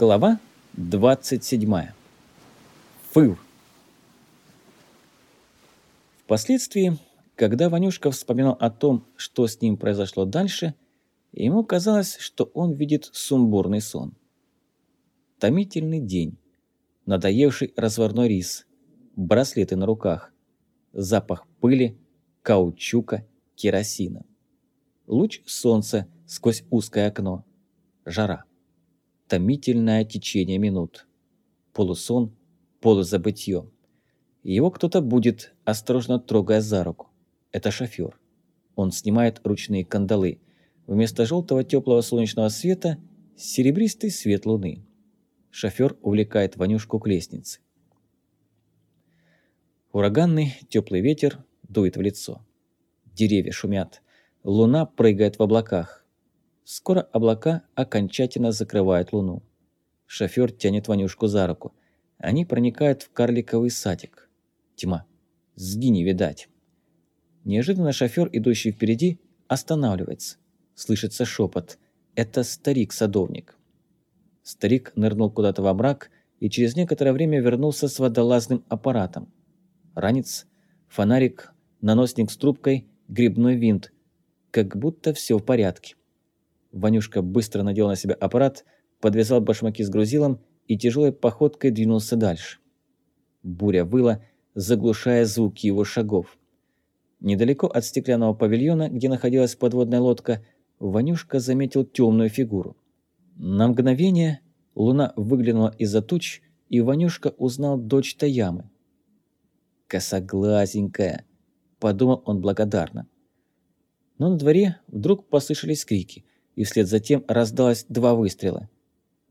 Глава 27. Фыр. Впоследствии, когда Ванюшка вспоминал о том, что с ним произошло дальше, ему казалось, что он видит сумбурный сон. Томительный день, надоевший разварной рис, браслеты на руках, запах пыли, каучука, керосина. Луч солнца сквозь узкое окно. Жара томительное течение минут. Полусон, полузабытье. Его кто-то будет, осторожно трогая за руку. Это шофер. Он снимает ручные кандалы. Вместо желтого теплого солнечного света – серебристый свет луны. Шофер увлекает Ванюшку к лестнице. Ураганный теплый ветер дует в лицо. Деревья шумят. Луна прыгает в облаках. Скоро облака окончательно закрывают луну. Шофер тянет Ванюшку за руку. Они проникают в карликовый садик. Тьма. Сгини, видать. Неожиданно шофер, идущий впереди, останавливается. Слышится шепот. Это старик-садовник. Старик нырнул куда-то во мрак и через некоторое время вернулся с водолазным аппаратом. Ранец, фонарик, наносник с трубкой, грибной винт. Как будто все в порядке. Ванюшка быстро надел на себя аппарат, подвязал башмаки с грузилом и тяжелой походкой двинулся дальше. Буря выла, заглушая звуки его шагов. Недалеко от стеклянного павильона, где находилась подводная лодка, Ванюшка заметил темную фигуру. На мгновение луна выглянула из-за туч, и Ванюшка узнал дочь Таямы. «Косоглазенькая», — подумал он благодарно. Но на дворе вдруг послышались крики и вслед за тем раздалось два выстрела.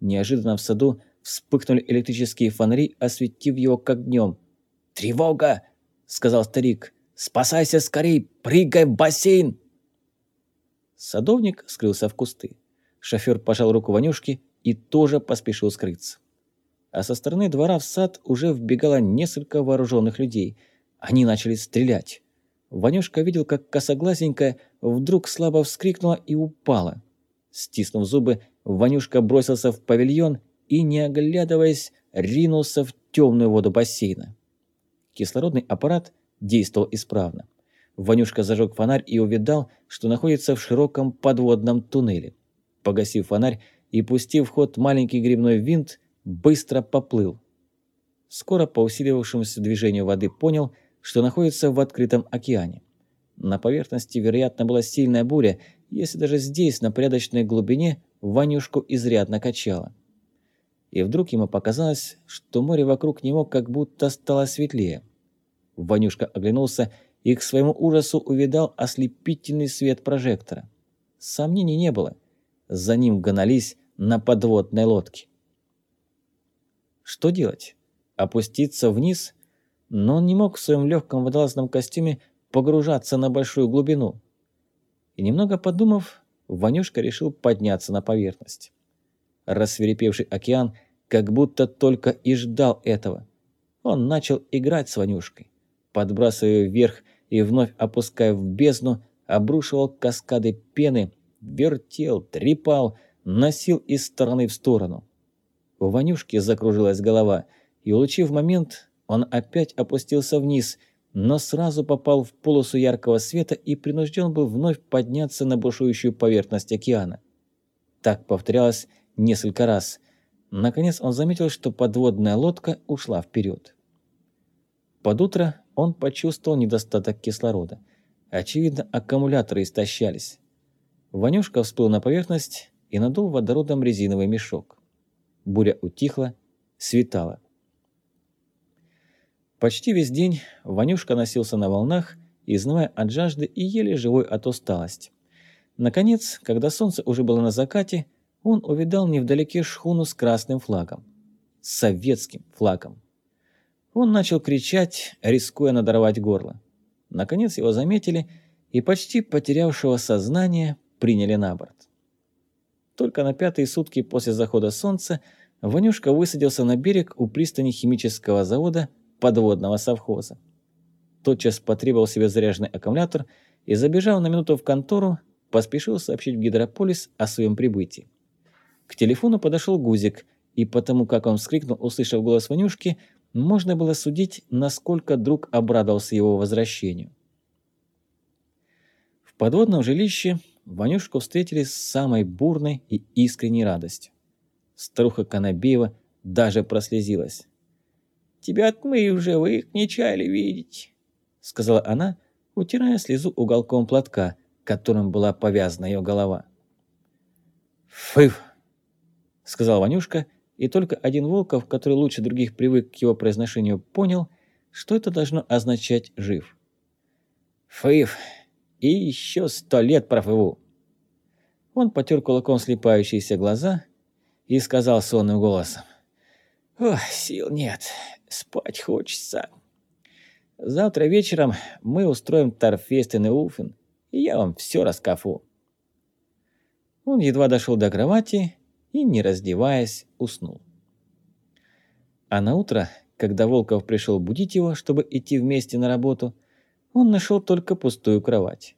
Неожиданно в саду вспыхнули электрические фонари, осветив его как днем. «Тревога!» — сказал старик. «Спасайся скорей! Прыгай в бассейн!» Садовник скрылся в кусты. Шофер пожал руку Ванюшки и тоже поспешил скрыться. А со стороны двора в сад уже вбегало несколько вооруженных людей. Они начали стрелять. Ванюшка видел, как косоглазенькая вдруг слабо вскрикнула и упала. Стиснув зубы, Ванюшка бросился в павильон и, не оглядываясь, ринулся в темную воду бассейна. Кислородный аппарат действовал исправно. Ванюшка зажег фонарь и увидал, что находится в широком подводном туннеле. Погасив фонарь и пустив в ход маленький грибной винт, быстро поплыл. Скоро по усиливавшемуся движению воды понял, что находится в открытом океане. На поверхности, вероятно, была сильная буря, если даже здесь, на порядочной глубине, Ванюшку изрядно качало. И вдруг ему показалось, что море вокруг него как будто стало светлее. Ванюшка оглянулся и к своему ужасу увидал ослепительный свет прожектора. Сомнений не было. За ним гнались на подводной лодке. Что делать? Опуститься вниз? Но он не мог в своем легком водолазном костюме погружаться на большую глубину. И немного подумав, Ванюшка решил подняться на поверхность. Рассверепевший океан как будто только и ждал этого. Он начал играть с Ванюшкой, подбрасывая вверх и вновь опуская в бездну, обрушивал каскады пены, вертел, трепал, носил из стороны в сторону. У Ванюшки закружилась голова, и, улучив момент, он опять опустился вниз – но сразу попал в полосу яркого света и принужден был вновь подняться на бушующую поверхность океана. Так повторялось несколько раз. Наконец он заметил, что подводная лодка ушла вперед. Под утро он почувствовал недостаток кислорода. Очевидно, аккумуляторы истощались. Ванюшка всплыл на поверхность и надул водородом резиновый мешок. Буря утихла, светало. Почти весь день Ванюшка носился на волнах, изнывая от жажды и еле живой от усталости. Наконец, когда солнце уже было на закате, он увидал невдалеке шхуну с красным флагом. Советским флагом. Он начал кричать, рискуя надорвать горло. Наконец его заметили и почти потерявшего сознание приняли на борт. Только на пятые сутки после захода солнца Ванюшка высадился на берег у пристани химического завода подводного совхоза. Тотчас потребовал себе заряженный аккумулятор и, забежав на минуту в контору, поспешил сообщить в гидрополис о своем прибытии. К телефону подошел Гузик и потому как он вскрикнул, услышав голос Ванюшки, можно было судить, насколько друг обрадовался его возвращению. В подводном жилище Ванюшку встретили с самой бурной и искренней радостью. Старуха Конобеева даже прослезилась. «Тебя-то мы в живых не чаяли видеть», — сказала она, утирая слезу уголком платка, которым была повязана ее голова. «Фыв!» — сказал Ванюшка, и только один Волков, который лучше других привык к его произношению, понял, что это должно означать «жив». «Фыв! И еще сто лет профыву!» Он потер кулаком слепающиеся глаза и сказал сонным голосом. «Ох, сил нет, спать хочется. Завтра вечером мы устроим торфестен и уфен, и я вам все раскафу». Он едва дошел до кровати и, не раздеваясь, уснул. А на утро, когда Волков пришел будить его, чтобы идти вместе на работу, он нашел только пустую кровать.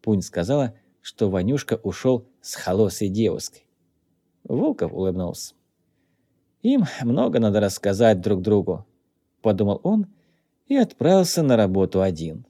Пунь сказала, что Ванюшка ушел с холосой девушкой. Волков улыбнулся. «Им много надо рассказать друг другу», — подумал он и отправился на работу один.